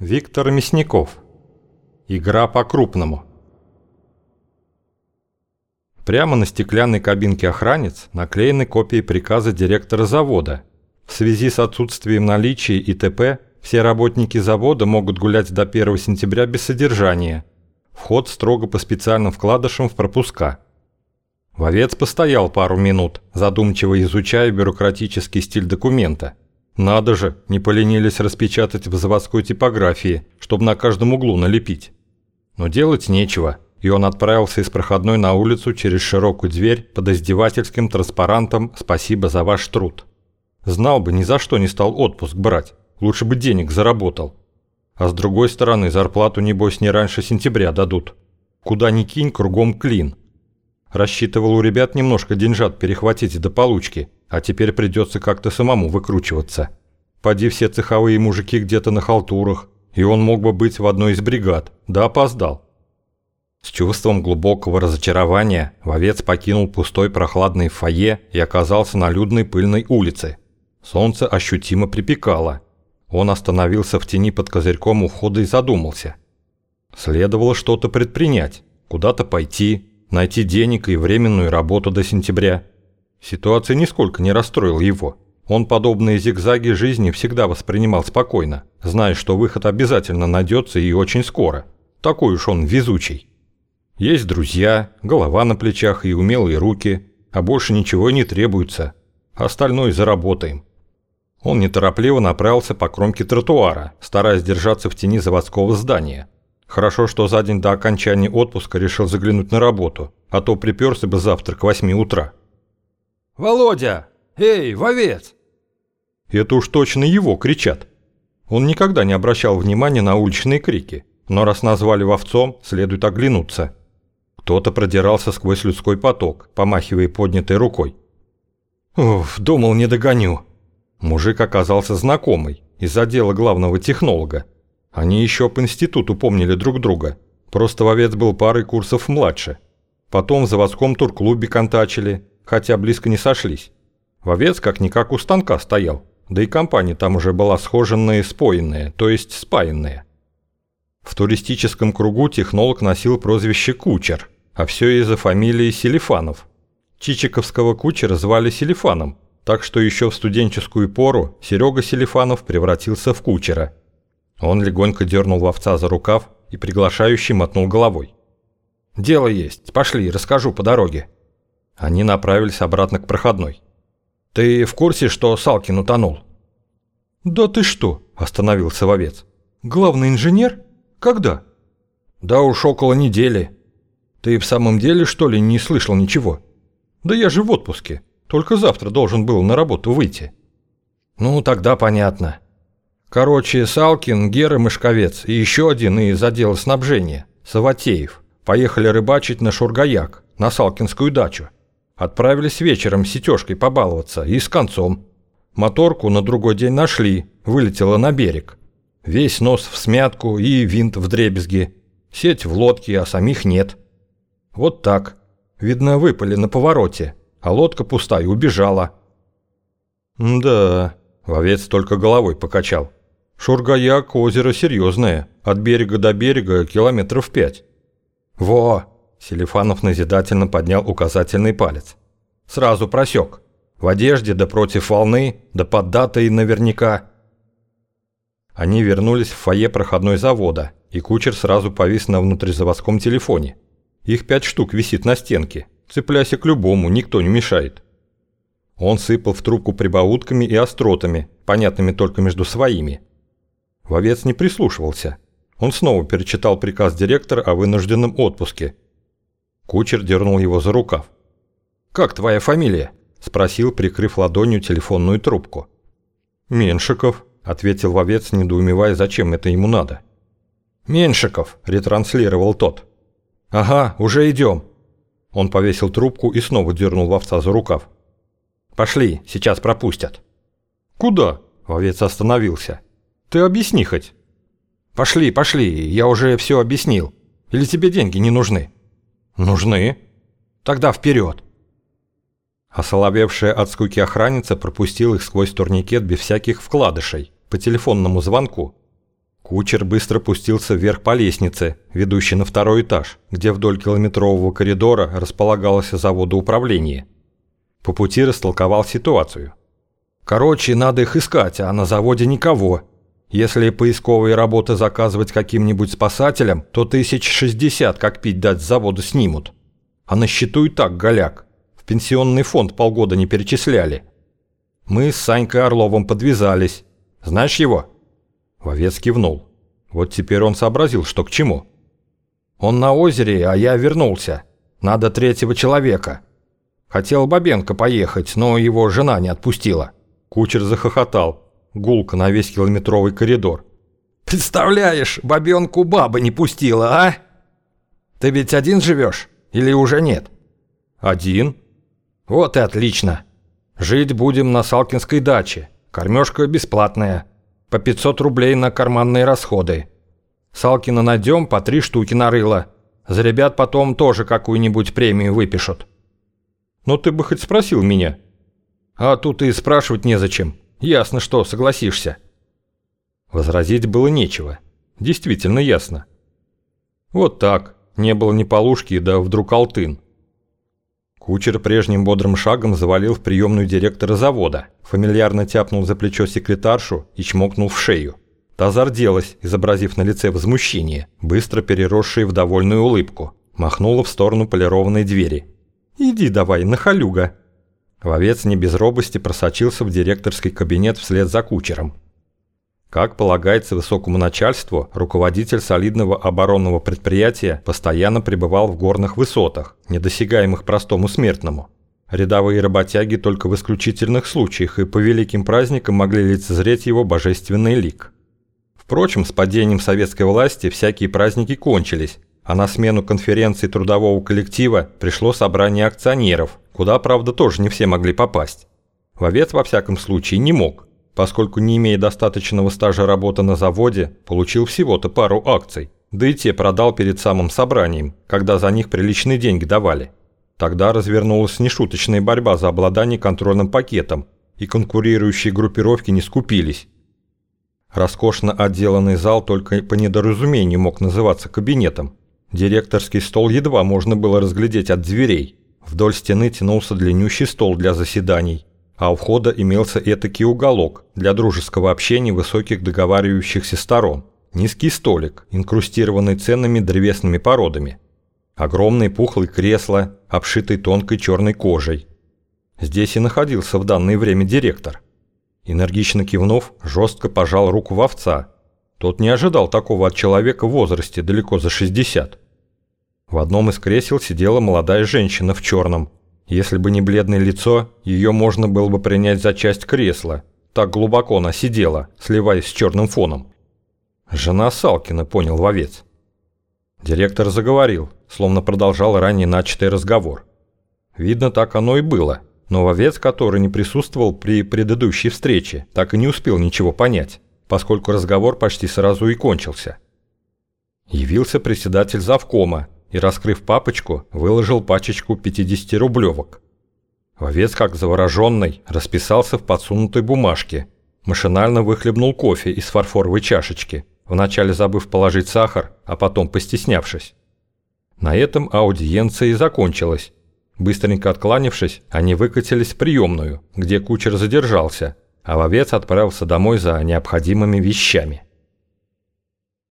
Виктор Мясников. Игра по-крупному. Прямо на стеклянной кабинке охранец наклеены копии приказа директора завода. В связи с отсутствием наличия ИТП все работники завода могут гулять до 1 сентября без содержания. Вход строго по специальным вкладышам в пропуска. Вовец постоял пару минут, задумчиво изучая бюрократический стиль документа – надо же, не поленились распечатать в заводской типографии, чтобы на каждом углу налепить. Но делать нечего, и он отправился из проходной на улицу через широкую дверь под издевательским транспарантом «Спасибо за ваш труд». Знал бы, ни за что не стал отпуск брать, лучше бы денег заработал. А с другой стороны, зарплату, небось, не раньше сентября дадут. Куда ни кинь, кругом клин. Рассчитывал у ребят немножко деньжат перехватить до получки – а теперь придется как-то самому выкручиваться. Поди все цеховые мужики где-то на халтурах, и он мог бы быть в одной из бригад, да опоздал. С чувством глубокого разочарования вовец покинул пустой прохладный фойе и оказался на людной пыльной улице. Солнце ощутимо припекало. Он остановился в тени под козырьком у входа и задумался. Следовало что-то предпринять, куда-то пойти, найти денег и временную работу до сентября – Ситуация нисколько не расстроила его. Он подобные зигзаги жизни всегда воспринимал спокойно, зная, что выход обязательно найдется и очень скоро. Такой уж он везучий. Есть друзья, голова на плечах и умелые руки, а больше ничего не требуется. Остальное заработаем. Он неторопливо направился по кромке тротуара, стараясь держаться в тени заводского здания. Хорошо, что за день до окончания отпуска решил заглянуть на работу, а то приперся бы завтра к 8 утра. «Володя! Эй, вовец!» Это уж точно его кричат. Он никогда не обращал внимания на уличные крики, но раз назвали вовцом, следует оглянуться. Кто-то продирался сквозь людской поток, помахивая поднятой рукой. Уф, думал, не догоню. Мужик оказался знакомый, из отдела главного технолога. Они еще по институту помнили друг друга. Просто вовец был парой курсов младше. Потом в заводском турклубе контачили, хотя близко не сошлись. Вовец как-никак у станка стоял, да и компания там уже была схоженная и споенная, то есть спаянная. В туристическом кругу технолог носил прозвище «Кучер», а все из-за фамилии Селифанов. Чичиковского кучера звали Селифаном, так что еще в студенческую пору Серега Селифанов превратился в кучера. Он легонько дернул вовца за рукав и приглашающий мотнул головой. «Дело есть, пошли, расскажу по дороге». Они направились обратно к проходной. «Ты в курсе, что Салкин утонул?» «Да ты что?» – остановился вовец. «Главный инженер? Когда?» «Да уж около недели. Ты в самом деле, что ли, не слышал ничего?» «Да я же в отпуске. Только завтра должен был на работу выйти». «Ну, тогда понятно. Короче, Салкин, Гера Мышковец и еще один из отдела снабжения, Саватеев, поехали рыбачить на Шургаяк, на Салкинскую дачу. Отправились вечером с сетежкой побаловаться и с концом. Моторку на другой день нашли, вылетела на берег. Весь нос в смятку и винт в дребезги. Сеть в лодке, а самих нет. Вот так. Видно, выпали на повороте, а лодка пустая убежала. «Да», — вовец только головой покачал. «Шургаяк — озеро серьезное, от берега до берега километров пять». «Во!» Селифанов назидательно поднял указательный палец. «Сразу просек. В одежде, да против волны, да под датой наверняка». Они вернулись в фойе проходной завода, и кучер сразу повис на внутризаводском телефоне. Их пять штук висит на стенке. Цепляйся к любому, никто не мешает. Он сыпал в трубку прибаутками и остротами, понятными только между своими. Вовец не прислушивался. Он снова перечитал приказ директора о вынужденном отпуске – Кучер дернул его за рукав. «Как твоя фамилия?» – спросил, прикрыв ладонью телефонную трубку. «Меншиков», – ответил вовец, недоумевая, зачем это ему надо. «Меншиков», – ретранслировал тот. «Ага, уже идем». Он повесил трубку и снова дернул вовца за рукав. «Пошли, сейчас пропустят». «Куда?» – вовец остановился. «Ты объясни хоть». «Пошли, пошли, я уже все объяснил. Или тебе деньги не нужны?» «Нужны. Тогда вперед!» Осоловевшая от скуки охранница пропустила их сквозь турникет без всяких вкладышей, по телефонному звонку. Кучер быстро пустился вверх по лестнице, ведущей на второй этаж, где вдоль километрового коридора располагалось заводоуправление. По пути растолковал ситуацию. «Короче, надо их искать, а на заводе никого. Если поисковые работы заказывать каким-нибудь спасателям, то тысяч шестьдесят как пить дать с завода снимут. А на счету и так голяк. В пенсионный фонд полгода не перечисляли. Мы с Санькой Орловым подвязались. Знаешь его?» Вовец кивнул. Вот теперь он сообразил, что к чему. «Он на озере, а я вернулся. Надо третьего человека. Хотел Бабенко поехать, но его жена не отпустила». Кучер захохотал. Гулко на весь километровый коридор. «Представляешь, бабенку баба не пустила, а? Ты ведь один живешь? Или уже нет?» «Один». «Вот и отлично. Жить будем на Салкинской даче. Кормежка бесплатная. По 500 рублей на карманные расходы. Салкина найдем, по три штуки нарыло. За ребят потом тоже какую-нибудь премию выпишут». «Но ты бы хоть спросил меня». «А тут и спрашивать незачем. Ясно, что согласишься». Возразить было нечего. Действительно ясно. Вот так. Не было ни полушки, да вдруг алтын. Кучер прежним бодрым шагом завалил в приемную директора завода, фамильярно тяпнул за плечо секретаршу и чмокнул в шею. Та зарделась, изобразив на лице возмущение, быстро переросшее в довольную улыбку. Махнула в сторону полированной двери. «Иди давай, нахалюга!» Вовец не без робости просочился в директорский кабинет вслед за кучером. Как полагается высокому начальству, руководитель солидного оборонного предприятия постоянно пребывал в горных высотах, недосягаемых простому смертному. Рядовые работяги только в исключительных случаях и по великим праздникам могли лицезреть его божественный лик. Впрочем, с падением советской власти всякие праздники кончились, а на смену конференции трудового коллектива пришло собрание акционеров, куда, правда, тоже не все могли попасть. Вовец, во всяком случае, не мог поскольку не имея достаточного стажа работы на заводе, получил всего-то пару акций, да и те продал перед самым собранием, когда за них приличные деньги давали. Тогда развернулась нешуточная борьба за обладание контрольным пакетом, и конкурирующие группировки не скупились. Роскошно отделанный зал только по недоразумению мог называться кабинетом. Директорский стол едва можно было разглядеть от дверей. Вдоль стены тянулся длиннющий стол для заседаний а у входа имелся этакий уголок для дружеского общения высоких договаривающихся сторон. Низкий столик, инкрустированный ценными древесными породами. Огромные пухлые кресла, обшитые тонкой черной кожей. Здесь и находился в данное время директор. Энергично кивнув, жестко пожал руку вовца. Тот не ожидал такого от человека в возрасте далеко за 60. В одном из кресел сидела молодая женщина в черном, если бы не бледное лицо, ее можно было бы принять за часть кресла. Так глубоко она сидела, сливаясь с черным фоном. Жена Салкина, понял вовец. Директор заговорил, словно продолжал ранее начатый разговор. Видно, так оно и было, но вовец, который не присутствовал при предыдущей встрече, так и не успел ничего понять, поскольку разговор почти сразу и кончился. Явился председатель завкома, и, раскрыв папочку, выложил пачечку 50-рублевок. Вовец, как завороженный, расписался в подсунутой бумажке, машинально выхлебнул кофе из фарфоровой чашечки, вначале забыв положить сахар, а потом постеснявшись. На этом аудиенция и закончилась. Быстренько откланившись, они выкатились в приемную, где кучер задержался, а вовец отправился домой за необходимыми вещами.